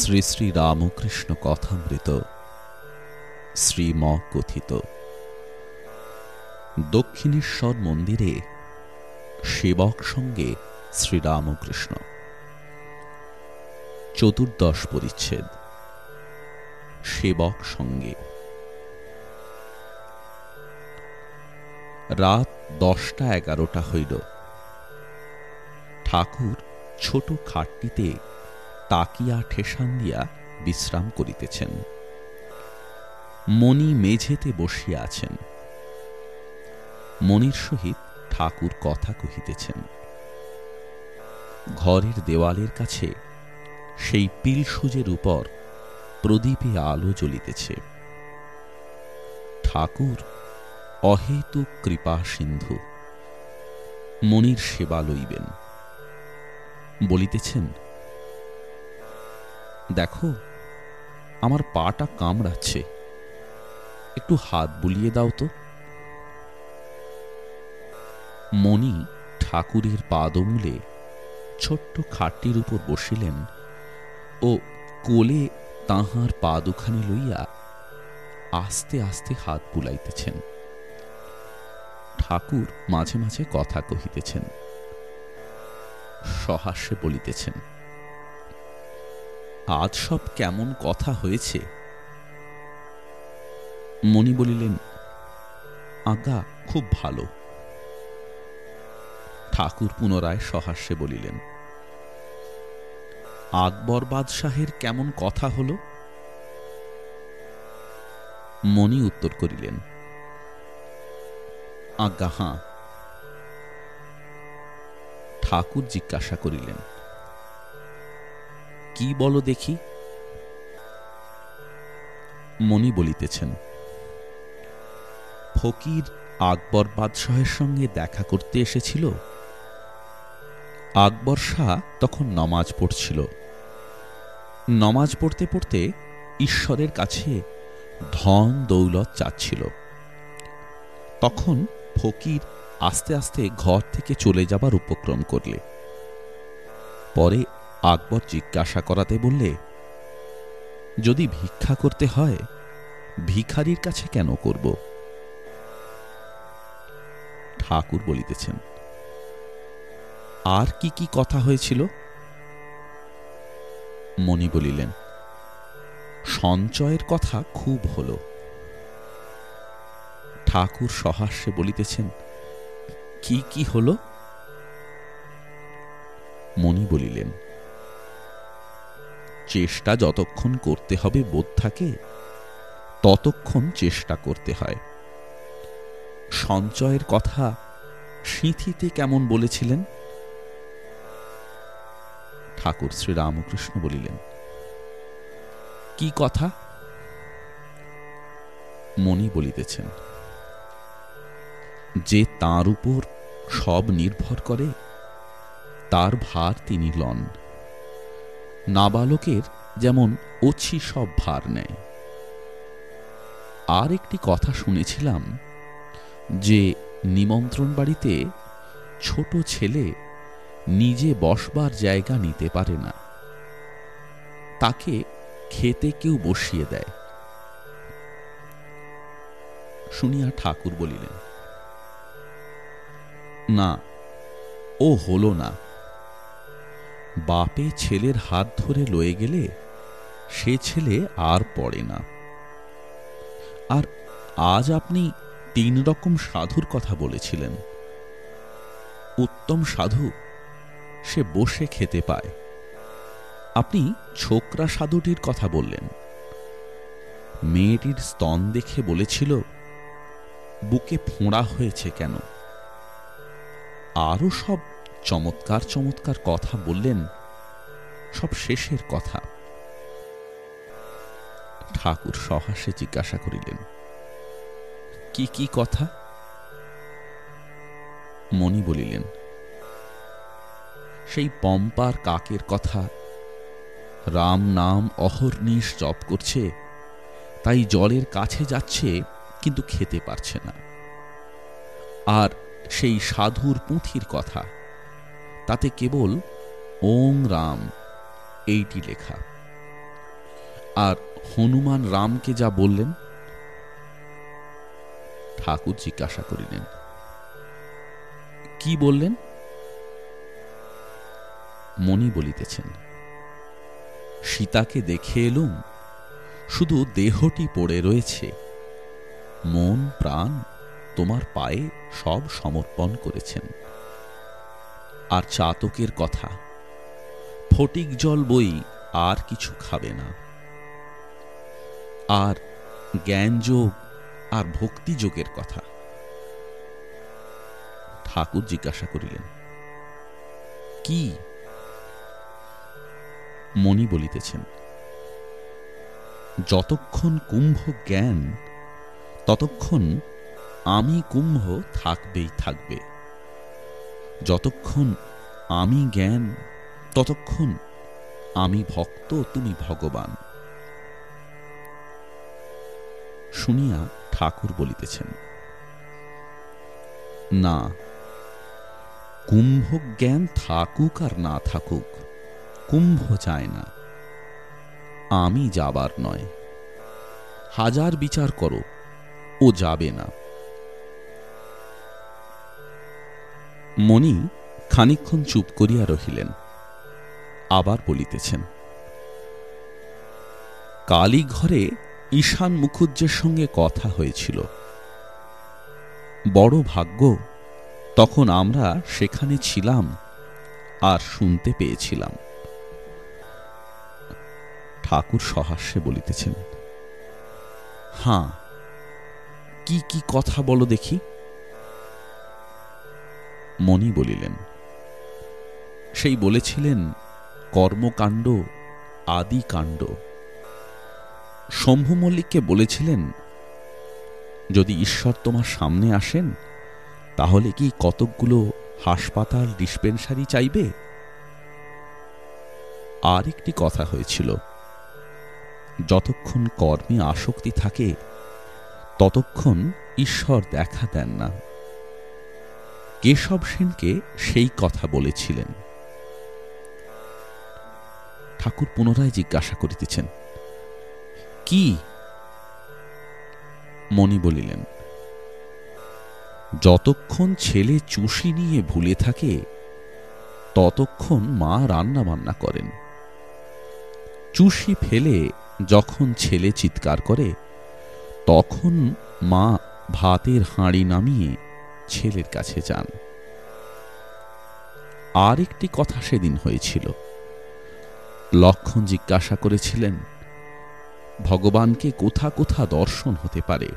শ্রী শ্রী রামকৃষ্ণ কথামৃত শ্রীম কথিত দক্ষিণেশ্বর মন্দিরে সেবক সঙ্গে শ্রীরামকৃষ্ণ চতুর্দশ পরিচ্ছেদ, সেবক সঙ্গে। রাত দশটা এগারোটা হইল। ঠাকুর ছোট খাটটিতে তাকিয়া ঠেসান দিয়া বিশ্রাম করিতেছেন। মণি মেঝেতে বসিয়া আছেন। মনির সহিত ঠাকুর কথা কহিতেছেন। ঘরের দেওয়ালের কাছে সেই পিল সুজের উপর প্রদীপে আলো জ্বলিতেছে। ঠাকুর অহেতুক কৃপা সিন্ধু মনির সেবা লইবেন। বলিতেছেন দেখো, আমার পাটা কামড়াচ্ছে। একটু হাত বুলিয়ে দাও তো। মণি ঠাকুরের পাদমূলে ছোট্ট খাটটির উপর বসিলেন ও কোলে তাহার পা দুখানি লইয়া আস্তে আস্তে হাত বুলাইতেছেন। ঠাকুর মাঝে মাঝে কথা কহিতেছেন। সহাস্যে বলিতেছেন আজ সব কেমন কথা হয়েছে? মণি বলিলেন আজ্ঞা খুব ভালো। ঠাকুর পুনরায় সহাস্যে বলিলেন, আকবর বাদশাহের কেমন কথা হল? মণি উত্তর করিলেন আজ্ঞা হাঁ। ঠাকুর জিজ্ঞাসা করিলেন কি বলো দেখি? মণি বলিতেছেন, ফকির আকবর বাদশাহের সঙ্গে দেখা করতে এসেছিল? আকবর শাহ তখন নমাজ পড়ছিল। নমাজ পড়তে পড়তে ঈশ্বরের কাছে ধন দৌলত চাচ্ছিল। তখন ফকির আস্তে আস্তে ঘর থেকে চলে যাবার উপক্রম করলে। পরে আকবর জিজ্ঞাসা করাতে বললে, যদি ভিক্ষা করতে হয়, ভিখারির কাছে কেন করব? ঠাকুর বলিতেছেন, আর কি কি কথা হয়েছিল? মণি বলিলেন, সঞ্চয়ের কথা খুব হল। ঠাকুর সহাস্যে বলিতেছেন, কি কি হল? মণি বলিলেন চেষ্টা যতক্ষণ করতে হবে বোধ থাকে ততক্ষণ চেষ্টা করতে হয়। সঞ্চয়ের কথা সিঁথিতে কেমন বলেছিলেন? ঠাকুর শ্রী রামকৃষ্ণ বলিলেন, কি কথা? মণি বলিতেছেন, যে তার উপর সব নির্ভর করে, তার ভার তিনি লন। নাবালকের যেমন অছি সব ভার নেয়। আর একটি কথা শুনেছিলাম যে নিমন্ত্রণ বাড়িতে ছোট ছেলে নিজে বসবার জায়গা নিতে পারে না। তাকে খেতে কেউ বসিয়ে দেয়। শুনিয়া ঠাকুর বলিলেন, না, ও হলো না। বাপে ছেলের হাত ধরে লয়ে গেলে সে ছেলে আর পড়ে না। আর আজ আপনি তিন রকম সাধুর কথা বলেছিলেন। উত্তম সাধু সে বসে খেতে পায়। আপনি ছোকরা সাধুটির কথা বললেন। মেয়েটির স্তন দেখে বলেছিল, বুকে ফোঁড়া হয়েছে কেন? আরও সব চমৎকার চমৎকার কথা বললেন সব শেষের কথা। ঠাকুর সহাসে জিজ্ঞাসা করিলেন, কি কি কথা? মণি বলিলেন, সেই পম্পার কাকের কথা। রাম নাম অহর্নিশ জপ করছে, তাই জলের কাছে যাচ্ছে, কিন্তু খেতে পারছে না। আর সেই সাধুর পুঁথির কথা তাতে কেবল ওং রাম এইটি লেখা। আর হনুমান রামকে যা বললেন, ঠাকুর জিজ্ঞাসা করিলেন, কি বললেন? মণি বলিতেছেন, সীতাকে দেখে এলুম, শুধু দেহটি পড়ে রয়েছে। মন, প্রাণ তোমার পায়ে সব সমর্পণ করেছেন। আর চাতকের কথা। ফটিক জল বই আর কিছু খাবে না। আর জ্ঞানযোগ আর ভক্তিযোগের কথা। ঠাকুর জিজ্ঞাসা করিলেন, কি? মণি বলিতেছেন, যতক্ষণ কুম্ভ জ্ঞান, ততক্ষণ আমি কুম্ভ থাকবেই থাকবে। যতক্ষণ আমি জ্ঞান, ততক্ষণ আমি ভক্ত, তুমি ভগবান। শুনিয়া ঠাকুর বলিতেছেন, না কুম্ভ জ্ঞান থাকুক আর না থাকুক, কুম্ভ চায় না। আমি যাবার নয়। হাজার বিচার করো, ও যাবে না। মণি খানিক্ষণ চুপ করিয়া রহিলেন। আবার বলিতেছেন কালী ঘরে ঈশান মুখুজ্জের সঙ্গে কথা হয়েছিল। বড় ভাগ্য, তখন আমরা সেখানে ছিলাম আর শুনতে পেয়েছিলাম। ঠাকুর সহাস্যে বলিতেছেন, হাঁ, কি কি কথা বলো দেখি। মণি বলিলেন, সেই বলেছিলেন, কর্মকাণ্ড আদি কাণ্ড শম্ভু মল্লিককে বলেছিলেন, যদি ঈশ্বর তোমার সামনে আসেন, তাহলে কি কতকগুলো হাসপাতাল ডিসপেন্সারি চাইবে? আর একটি কথা হয়েছিল, যতক্ষণ কর্মে আসক্তি থাকে, ততক্ষণ ঈশ্বর দেখা দেন না। কেশব সেনকে সেই কথা বলেছিলেন। ঠাকুর পুনরায় জিজ্ঞাসা করিতেছেন, কি? মণি বলিলেন, যতক্ষণ ছেলে চুষি নিয়ে ভুলে থাকে, ততক্ষণ মা রান্না বান্না করেন। চুষি ফেলে যখন ছেলে চিৎকার করে, তখন মা ভাতের হাঁড়ি নামিয়ে ছেলের কাছে যান। আর একটি কথা সেদিন হয়েছিল। লক্ষণ জিজ্ঞাসা করেছিলেন, ভগবানকে কোথা কোথা দর্শন হতে পারে?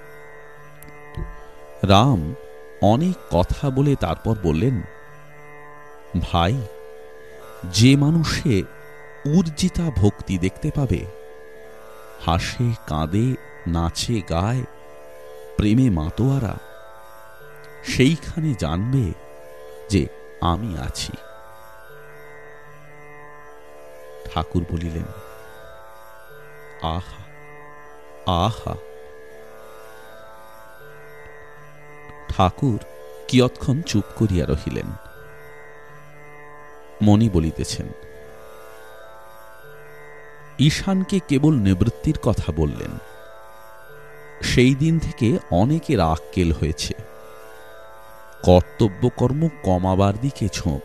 রাম অনেক কথা বলে তারপর বললেন, ভাই, যে মানুষে উর্জিতা ভক্তি দেখতে পাবে, হাসে, কাঁদে, নাচে, গায়, প্রেমে মাতোয়ারা সেইখানে জানবে যে আমি আছি। ঠাকুর বলিলেন, আহা আহা। ঠাকুর কিয়ৎক্ষণ চুপ করিয়া রহিলেন। মণি বলিতেছেন, ঈশানকে কেবল নিবৃত্তির কথা বললেন। সেই দিন থেকে অনেকের আক্কেল হয়েছে। কর্তব্যকর্ম কমাবার দিকে ছোঁক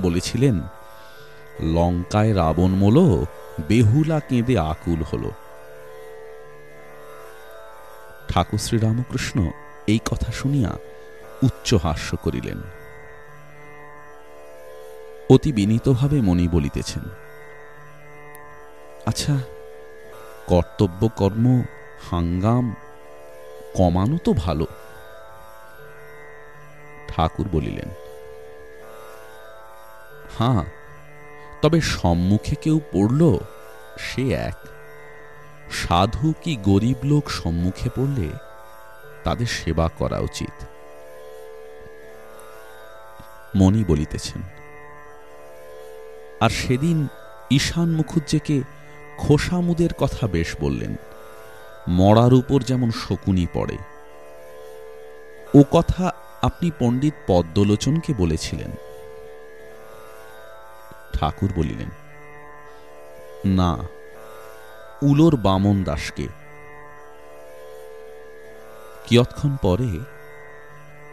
বলেছিলেন, লঙ্কায় রাবণ মোল, বেহুলা কেঁদে আকুল হল। ঠাকুর শ্রীরামকৃষ্ণ এই কথা শুনিয়া উচ্চ হাস্য করিলেন। অতি বিনীতভাবে মনি বলিতেছেন আচ্ছা কর্তব্য কর্ম, হাঙ্গাম, কমানো তো ভালো। ঠাকুর বলিলেন, হাঁ, তবে সম্মুখে কেউ পড়ল? সে এক। সাধু কি গরিব লোক সম্মুখে পড়লে তাদের সেবা করা উচিত? মণি বলিতেছেন, আর সেদিন ঈশান মুখুজ্জেকে খোসামুদের কথা বেশ বললেন, মরার উপর যেমন শকুনি পড়ে। ও কথা আপনি পণ্ডিত পদ্মলোচনকে বলেছিলেন। ঠাকুর বলিলেন, না, উলোর বামন দাসকে। কিয়ৎক্ষণ পরে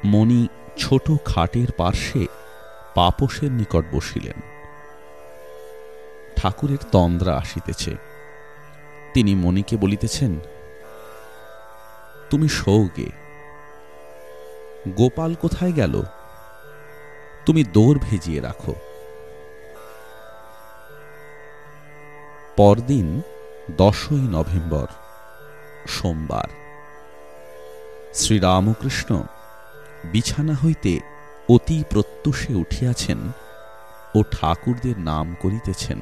মণি ছোট খাটের পার্শ্বে পাপসের নিকট বসিলেন। ঠাকুরের তন্দ্রা আসিতেছে। তিনি মণিকে বলিতেছেন, তুমি সৌগে গোপাল কোথায় গেল? তুমি দৌড় ভেজিয়ে রাখো। পরদিন দশই নভেম্বর, সোমবার। শ্রীরামকৃষ্ণ বিছানা হইতে অতি প্রত্যুষে উঠিয়াছেন ও ঠাকুরদের নাম করিতেছেন।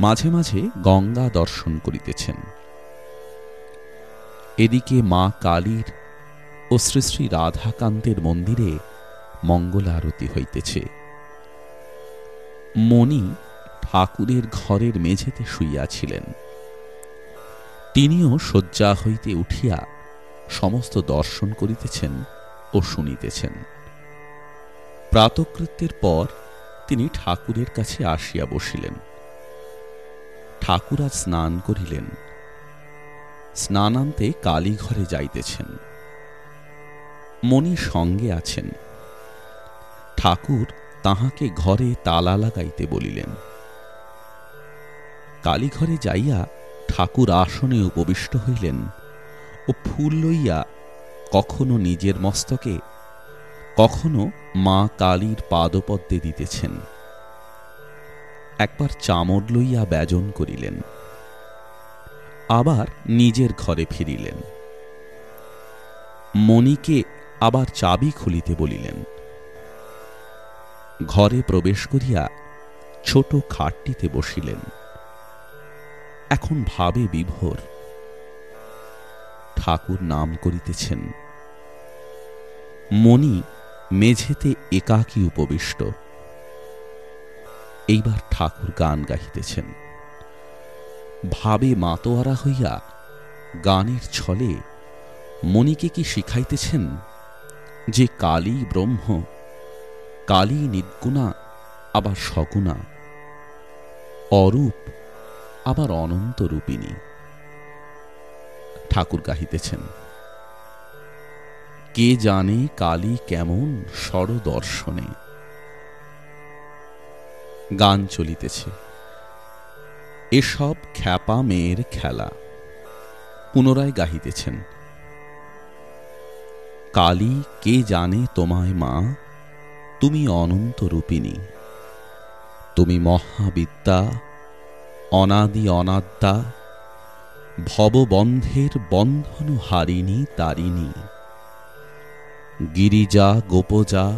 মাঝে মাঝে গঙ্গা দর্শন করিতেছেন। এদিকে মা কালীর ও শ্রী শ্রী রাধাকান্তের মন্দিরে মঙ্গল আরতি হইতেছে। মণি ঠাকুরের ঘরের মেঝেতে শুইয়াছিলেন। তিনিও শয্যা হইতে উঠিয়া সমস্ত দর্শন করিতেছেন ও শুনিতেছেন। প্রাতকৃত্যের পর তিনি ঠাকুরের কাছে আসিয়া বসিলেন। ঠাকুর স্নান করিলেন। স্নানান্তে কালীঘরে যাইতেছেন। মণি সঙ্গে আছেন। ঠাকুর তাহাকে ঘরে তালা লাগাইতে বলিলেন। কালীঘরে যাইয়া ঠাকুর আসনে উপবিষ্ট হইলেন ও ফুল লইয়া কখনো নিজের মস্তকে, কখনো মা কালীর পাদপদ্মে দিতেছেন। একবার চামর লইয়া ব্যজন করিলেন। আবার নিজের ঘরে ফিরিলেন। মণিকে আবার চাবি খুলিতে বলিলেন, ঘরে প্রবেশ করিয়া ছোট খাটটিতে বসিলেন। এখন ভাবে বিভোর। ঠাকুর নাম করিতেছেন। মণি মেঝেতে একাকী উপবিষ্ট। এইবার ঠাকুর গান গাহিতেছেন। ভাবে মাতোয়ারা হইয়া গানের ছলে মণিকে কি শিখাইতেছেন? যে কালী ব্রহ্ম, কালী নির্গুণা, আবার সগুণা। অরূপ, আবার অনন্ত রূপিণী। ঠাকুর গাহিতেছেন, কে জানে কালী কেমন দর্শনে গান চলিতেছে, এসব খ্যাপা মেয়ের খেলা। পুনরায় গাহিতেছেন কালী, কে জানে তোমায় মা? তুমি অনন্ত রূপিণী। তুমি মহাবিদ্যা, অনাদি অনাদ্যা ভববন্ধের বন্ধন হারিণী তারিণী। গিরিজা, গোপজা,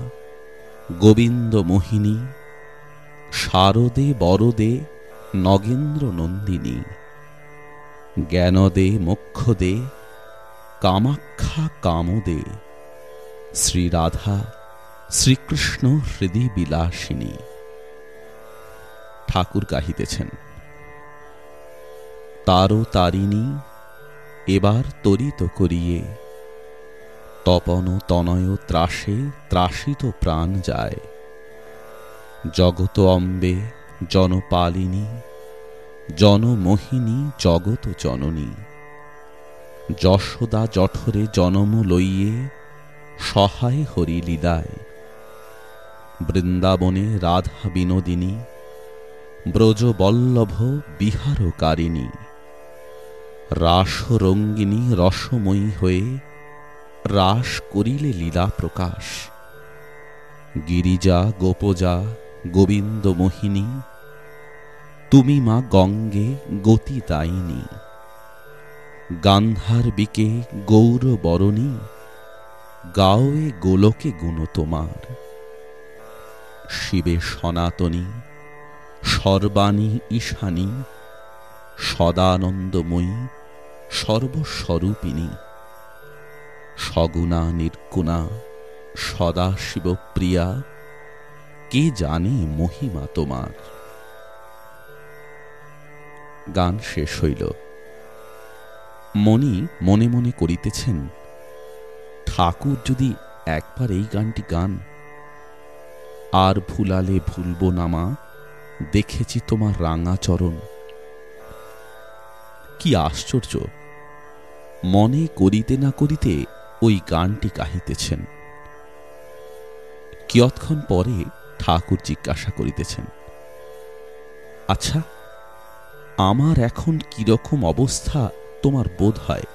গোবিন্দ মোহিনী, শারদে, বরদে, নগেন্দ্র নন্দিনী। জ্ঞানদে, মোক্ষদে কামাক্ষা কামদে শ্রীরাধা শ্রীকৃষ্ণ হৃদি বিলাসিনী। ঠাকুর গাহিতেছেন তারও তারিণী, এবার তরিত করিয়ে, তপন তনয় ত্রাসে ত্রাসিত প্রাণ যায়। জগত অম্বে জনপালিনী, জনমোহিনী জগত জননী, যশোদা জঠরে জনম লইয়ে সহায় হরি লীলায় বৃন্দাবনে রাধা বিনোদিনী ব্রজবল্লভ বিহারকারিণী, রাসরঙ্গিনী রসময়ী হয়ে রাস করিলে লীলা প্রকাশ। গিরিজা, গোপজা, গোবিন্দ মোহিনী, তুমি মা গঙ্গে গতি দায়িনী গান্ধার বিকে গৌর বরণী গাওয়ে গোলকে গুণ তোমার। শিবে সনাতনী, সর্বাণী ঈশানী, সদানন্দময়ী, সর্বস্বরূপিণী। সগুণা নির্গুণা সদা শিবপ্রিয়া কে জানে মহিমা তোমার? গান শেষ হইল। মণি মনে মনে করিতেছেন ঠাকুর যদি একবার এই গানটি গান, আর ভুলালে ভুলব নামা দেখেছি তোমার রাঙা চরণ। কি আশ্চর্য, মনে করিতে না করিতে ওই গানটি কাহিতেছেন কিয়ৎক্ষণ পরে ঠাকুর জিজ্ঞাসা করিতেছেন আচ্ছা আমার এখন কীরকম অবস্থা তোমার বোধ হয়?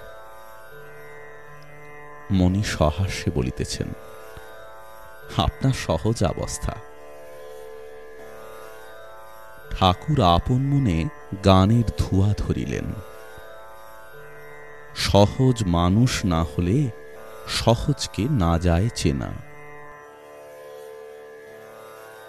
মনি সহাস্যে বলিতেছেন, আপনার সহজ অবস্থা। ঠাকুর আপন মনে গানের ধোঁয়া ধরিলেন। সহজ মানুষ না হলে সহজকে না যায় চেনা।